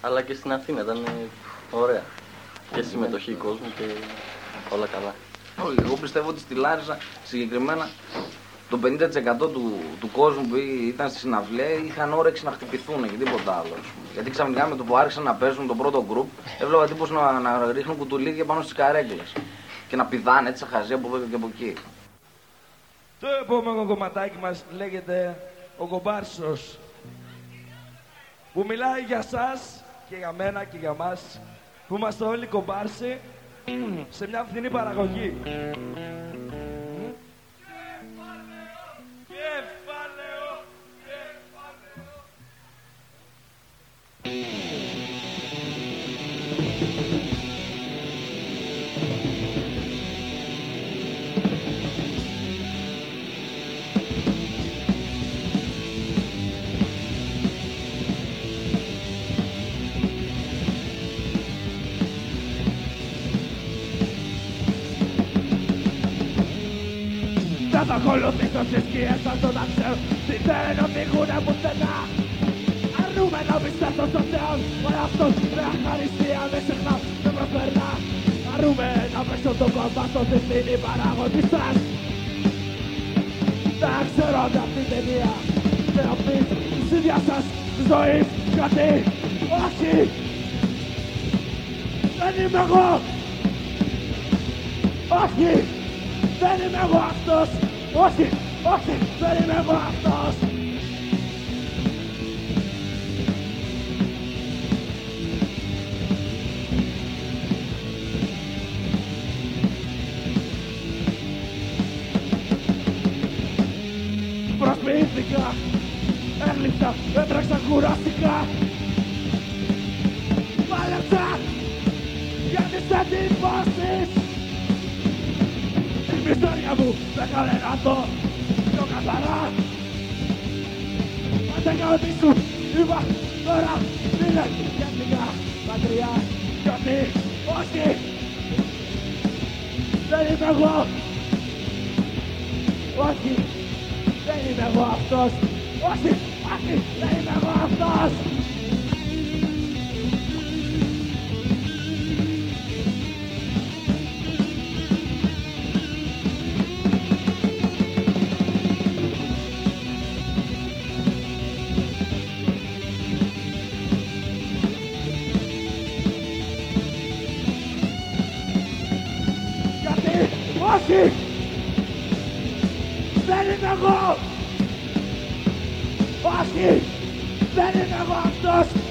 αλλά και στην Αθήνα ήταν ε, ωραία. Και συμμετοχή κόσμου και όλα καλά. Όχι, Εγώ πιστεύω ότι στη Λάρισα συγκεκριμένα το 50% του, του κόσμου που ήταν στη συναυλία είχαν όρεξη να χτυπηθούν και τίποτα άλλο. ας πούμε. Γιατί ξαφνικά με το που άρχισαν να παίζουν τον πρώτο γκρουπ, έβλεπα τύπους να, να ρίχνουν κουτουλίδια πάνω στις καρέκλες. Και να πηδάνε έτσι σαν χαζί από εδώ και από εκεί. Το επόμενο κομματάκι μας λέγεται ο Κομπάρσος που μιλάει για σας και για μένα και για μας που είμαστε όλοι κομπάρσοι σε μια φθηνή παραγωγή. Κεφάλαιο, κεφάλαιο. Θα τα ακολουθήσω στις σκιές σαν τον άξιο Τι δεν οδηγούνε πουθενά Αρνούμε να πιστεύω στον Θεό. Ο εαυτός με αχαριστία δεν ξεχνά δεν προφερνά Αρνούμε να παίξω τον κόμμα στο διευθύνει παράγοντι σας. Δεν ξέρω αν αυτή την ταινία Δεν πεις της ίδιας σας. Ζωής κάτι Όχι. Δεν είμαι εγώ. Όχι. Δεν είμαι εγώ αυτός! Όχι! Όχι! Δεν είμαι εγώ αυτός! Προσποιήθηκα! Έγλειψα! Έτρεξα κουράστηκα! Πάλεψα! Για τις εντυπώσεις! Την ιστορία μου δεν κανένα το πιο καθαρά. Πάντα κάνω τι σου είπα. Τώρα είναι γενικά μακριά γιατί όχι δεν είμαι εγώ. Όχι δεν είμαι εγώ αυτός. Όχι όχι δεν είμαι εγώ αυτός όχι δεν είμαι εγώ! Όχι δεν είμαι εγώ αυτός